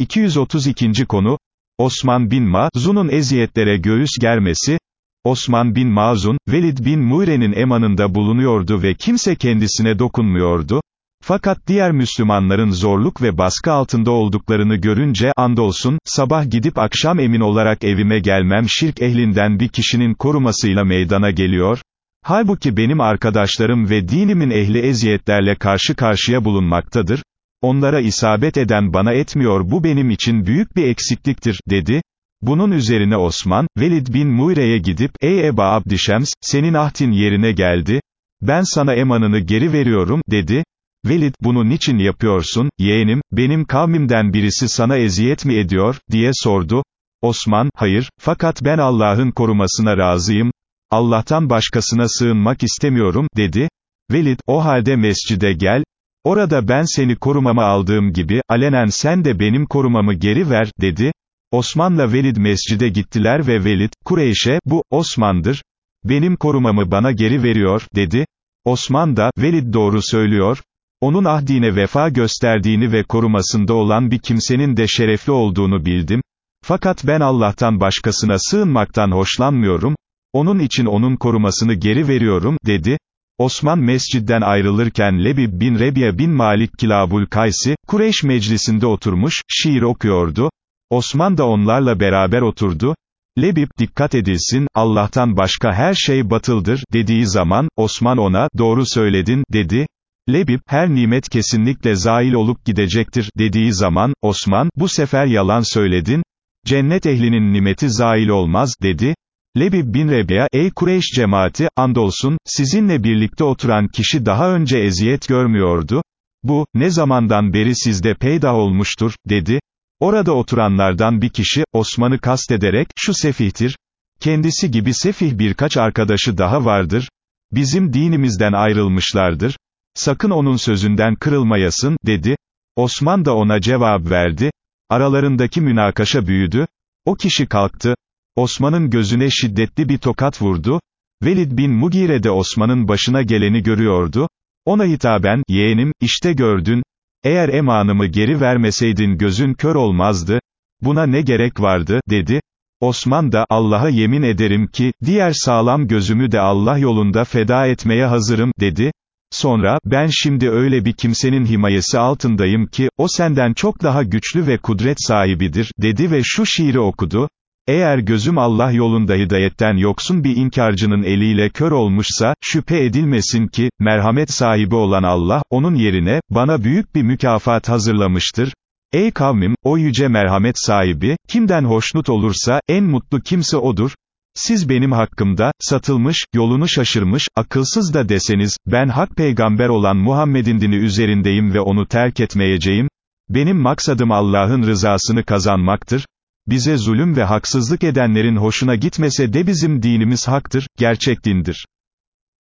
232. konu, Osman bin Mazun'un eziyetlere göğüs germesi, Osman bin Mazun, Velid bin Muire'nin emanında bulunuyordu ve kimse kendisine dokunmuyordu, fakat diğer Müslümanların zorluk ve baskı altında olduklarını görünce, andolsun, sabah gidip akşam emin olarak evime gelmem şirk ehlinden bir kişinin korumasıyla meydana geliyor, halbuki benim arkadaşlarım ve dinimin ehli eziyetlerle karşı karşıya bulunmaktadır, onlara isabet eden bana etmiyor bu benim için büyük bir eksikliktir, dedi. Bunun üzerine Osman, Velid bin Muire'ye gidip, ey Eba Abdişems, senin ahdin yerine geldi, ben sana emanını geri veriyorum, dedi. Velid, bunu niçin yapıyorsun, yeğenim, benim kavmimden birisi sana eziyet mi ediyor, diye sordu. Osman, hayır, fakat ben Allah'ın korumasına razıyım, Allah'tan başkasına sığınmak istemiyorum, dedi. Velid, o halde mescide gel, orada ben seni korumama aldığım gibi, alenen sen de benim korumamı geri ver, dedi. Osman'la Velid mescide gittiler ve Velid, Kureyş'e, bu, Osman'dır, benim korumamı bana geri veriyor, dedi. Osman da, Velid doğru söylüyor, onun ahdine vefa gösterdiğini ve korumasında olan bir kimsenin de şerefli olduğunu bildim, fakat ben Allah'tan başkasına sığınmaktan hoşlanmıyorum, onun için onun korumasını geri veriyorum, dedi. Osman mescidden ayrılırken Lebib bin Rebiye bin Malik Kilabul Kaysi, Kureyş meclisinde oturmuş, şiir okuyordu. Osman da onlarla beraber oturdu. Lebib, dikkat edilsin, Allah'tan başka her şey batıldır, dediği zaman, Osman ona, doğru söyledin, dedi. Lebib, her nimet kesinlikle zail olup gidecektir, dediği zaman, Osman, bu sefer yalan söyledin, cennet ehlinin nimeti zail olmaz, dedi. Lebib bin Rebiya, ey Kureyş cemaati, andolsun, sizinle birlikte oturan kişi daha önce eziyet görmüyordu, bu, ne zamandan beri sizde peydah olmuştur, dedi. Orada oturanlardan bir kişi, Osman'ı kastederek, şu sefihtir, kendisi gibi sefih birkaç arkadaşı daha vardır, bizim dinimizden ayrılmışlardır, sakın onun sözünden kırılmayasın, dedi, Osman da ona cevap verdi, aralarındaki münakaşa büyüdü, o kişi kalktı, Osman'ın gözüne şiddetli bir tokat vurdu, Velid bin Mugire de Osman'ın başına geleni görüyordu, ona hitaben, yeğenim, işte gördün, eğer emanımı geri vermeseydin gözün kör olmazdı, buna ne gerek vardı, dedi, Osman da, Allah'a yemin ederim ki, diğer sağlam gözümü de Allah yolunda feda etmeye hazırım, dedi, Sonra, ben şimdi öyle bir kimsenin himayesi altındayım ki, o senden çok daha güçlü ve kudret sahibidir, dedi ve şu şiiri okudu, eğer gözüm Allah yolunda hidayetten yoksun bir inkarcının eliyle kör olmuşsa, şüphe edilmesin ki, merhamet sahibi olan Allah, onun yerine, bana büyük bir mükafat hazırlamıştır. Ey kavmim, o yüce merhamet sahibi, kimden hoşnut olursa, en mutlu kimse odur. Siz benim hakkımda, satılmış, yolunu şaşırmış, akılsız da deseniz, ben hak peygamber olan Muhammed'in dini üzerindeyim ve onu terk etmeyeceğim, benim maksadım Allah'ın rızasını kazanmaktır, bize zulüm ve haksızlık edenlerin hoşuna gitmese de bizim dinimiz haktır, gerçek dindir.